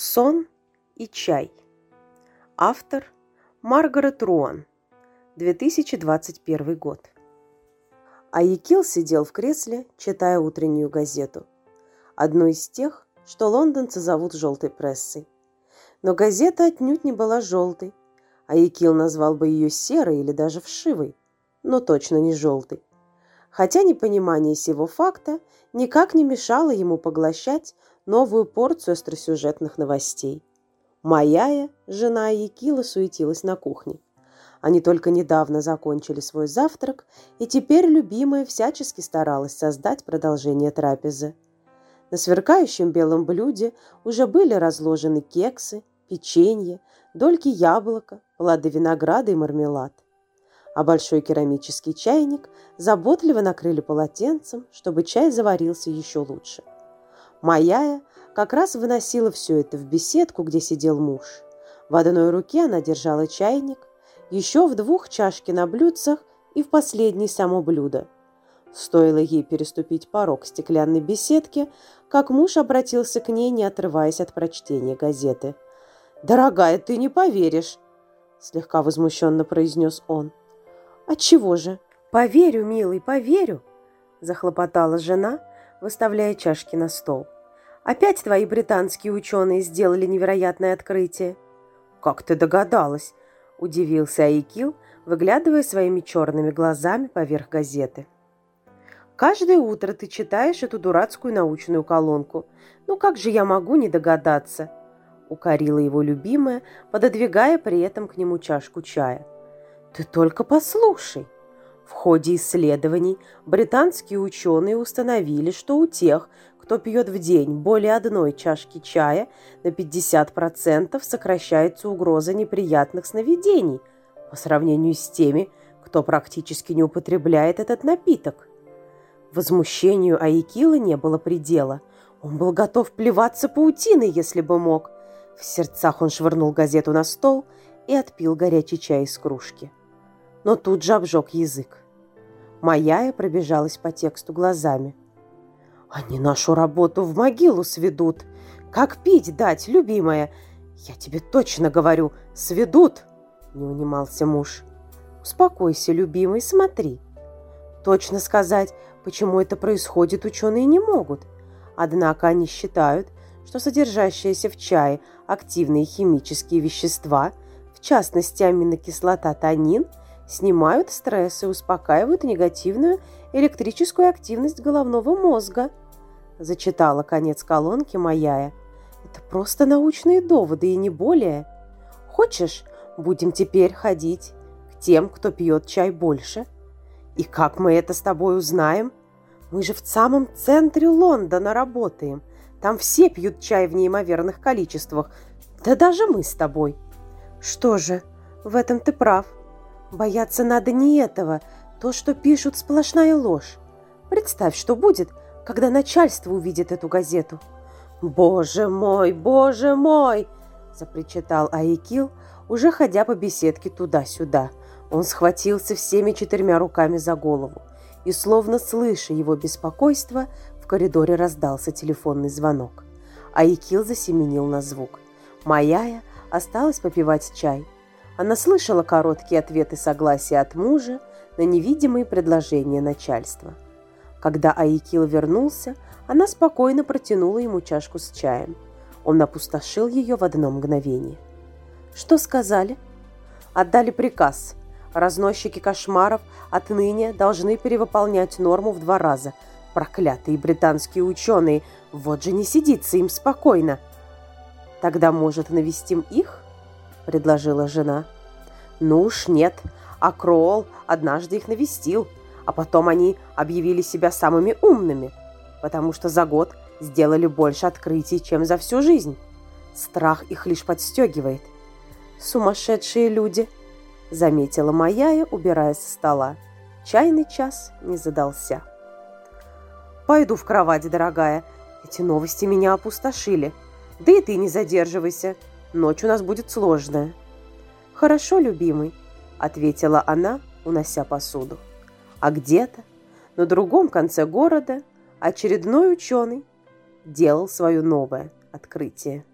Сон и чай. Автор Маргарет Руан. 2021 год. Аякил сидел в кресле, читая утреннюю газету. Одну из тех, что лондонцы зовут желтой прессой. Но газета отнюдь не была желтой. Аякил назвал бы ее серой или даже вшивой, но точно не желтой. Хотя непонимание сего факта никак не мешало ему поглощать новую порцию остросюжетных новостей. Маяя, жена Якила, суетилась на кухне. Они только недавно закончили свой завтрак, и теперь любимая всячески старалась создать продолжение трапезы. На сверкающем белом блюде уже были разложены кексы, печенье, дольки яблока, плоды винограда и мармелад. А большой керамический чайник заботливо накрыли полотенцем, чтобы чай заварился еще лучше – Маяя как раз выносила все это в беседку, где сидел муж. В одной руке она держала чайник, еще в двух чашки на блюдцах и в последней само блюдо. Стоило ей переступить порог стеклянной беседки, как муж обратился к ней, не отрываясь от прочтения газеты. «Дорогая, ты не поверишь!» – слегка возмущенно произнес он. «Отчего же? Поверю, милый, поверю!» – захлопотала жена, выставляя чашки на стол. «Опять твои британские ученые сделали невероятное открытие». «Как ты догадалась?» – удивился Айкил, выглядывая своими черными глазами поверх газеты. «Каждое утро ты читаешь эту дурацкую научную колонку. Ну как же я могу не догадаться?» – укорила его любимая, пододвигая при этом к нему чашку чая. «Ты только послушай!» В ходе исследований британские ученые установили, что у тех, кто пьет в день более одной чашки чая, на 50% сокращается угроза неприятных сновидений по сравнению с теми, кто практически не употребляет этот напиток. Возмущению Аикила не было предела. Он был готов плеваться паутиной, если бы мог. В сердцах он швырнул газету на стол и отпил горячий чай из кружки но тут же обжег язык. Маяя пробежалась по тексту глазами. «Они нашу работу в могилу сведут. Как пить дать, любимая? Я тебе точно говорю, сведут!» Не унимался муж. «Успокойся, любимый, смотри. Точно сказать, почему это происходит, ученые не могут. Однако они считают, что содержащиеся в чае активные химические вещества, в частности аминокислота танин – снимают стресс и успокаивают негативную электрическую активность головного мозга. Зачитала конец колонки Маяя. Это просто научные доводы и не более. Хочешь, будем теперь ходить к тем, кто пьет чай больше? И как мы это с тобой узнаем? Мы же в самом центре Лондона работаем. Там все пьют чай в неимоверных количествах. Да даже мы с тобой. Что же, в этом ты прав. Бояться надо не этого. То, что пишут, сплошная ложь. Представь, что будет, когда начальство увидит эту газету. «Боже мой, боже мой!» – запричитал Аикил, уже ходя по беседке туда-сюда. Он схватился всеми четырьмя руками за голову, и, словно слыша его беспокойство, в коридоре раздался телефонный звонок. Аикил засеменил на звук. Маяя осталась попивать чай – она слышала короткие ответы согласия от мужа на невидимые предложения начальства. Когда Аикил вернулся, она спокойно протянула ему чашку с чаем. Он опустошил ее в одно мгновение. «Что сказали?» «Отдали приказ. Разносчики кошмаров отныне должны перевыполнять норму в два раза. Проклятые британские ученые, вот же не сидится им спокойно!» «Тогда, может, навестим их?» Предложила жена. «Ну уж нет, а Кроул однажды их навестил, а потом они объявили себя самыми умными, потому что за год сделали больше открытий, чем за всю жизнь. Страх их лишь подстегивает. Сумасшедшие люди!» – заметила Маяя, убирая со стола. Чайный час не задался. «Пойду в кровать, дорогая. Эти новости меня опустошили. Да и ты не задерживайся. Ночь у нас будет сложная». «Хорошо, любимый», — ответила она, унося посуду. А где-то, на другом конце города, очередной ученый делал свое новое открытие.